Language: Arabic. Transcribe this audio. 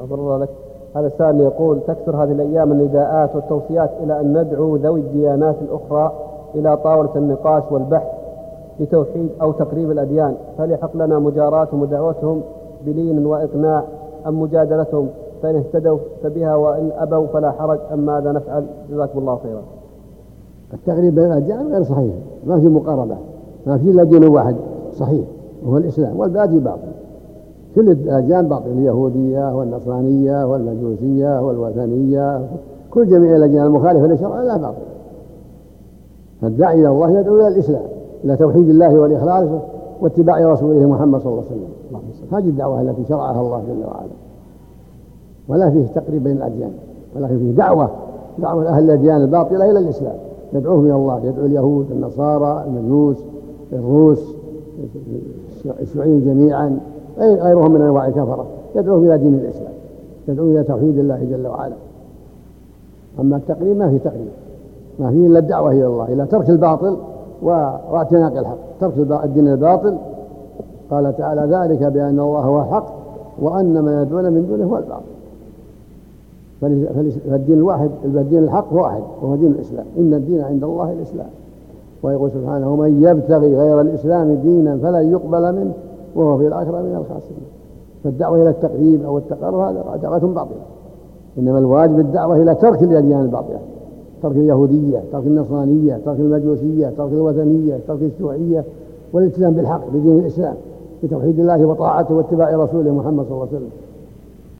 غفر الله لك. هذا السائل يقول تكثر هذه الأيام النداءات والتوصيات إلى أن ندعو ذوي الديانات الأخرى إلى طاولة النقاش والبحث لتوحيد أو تقريب الأديان. فهل يحق لنا مجاراتهم ودعوتهم بلين وإقناع أم مجادلتهم؟ فإن اهتدوا فبها وإن أبوا فلا حرج. أم ماذا نفعل؟ جزاكم الله خيرا. التقريب بين الأديان غير صحيح. ما في مقاربة ما في إلا دين واحد. صحيح. وهو الإسلام. والباقي باطل. كل الأديان باطل اليهودية والنصرانية والمجوسية والوثنية كل جميع الأديان المخالفة للشرع لا باطل فالداعي إلى الله يدعو إلى الإسلام إلى توحيد الله والإخلاص واتباع رسوله محمد صلى الله عليه وسلم. هذه الدعوة التي شرعها الله جل وعلا. ولا فيه تقريب بين الأديان ولكن فيه دعوة دعوة أهل الأديان الباطلة إلى الإسلام. يدعوهم إلى الله يدعو اليهود النصارى المجوس الروس الشيوعيين جميعا. غيرهم من أنواع الكفرة يدعوهم إلى دين الإسلام يدعو إلى توحيد الله جل وعلا. أما التقريب ما في تقريب ما فيه إلا الدعوة إلى الله إلى ترك الباطل واعتناق الحق ترك الدين الباطل. قال تعالى ذلك بأن الله هو الحق وأن ما يدعون من دونه هو الباطل. فالدين الواحد الدين الحق واحد وهو دين الإسلام. إن الدين عند الله الإسلام. ويقول سبحانه من يبتغي غير الإسلام دينا فلن يقبل منه. وهو في الآخرة من الخاسرين. فالدعوة إلى التقريب أو التقرب هذا دعوة باطلة. إنما الواجب الدعوة إلى ترك الأديان الباطلة. ترك اليهودية ترك النصرانية ترك المجوسية ترك الوثنية ترك الشيوعية والالتزام بالحق بدين الإسلام بتوحيد الله وطاعته واتباع رسوله محمد صلى الله عليه وسلم.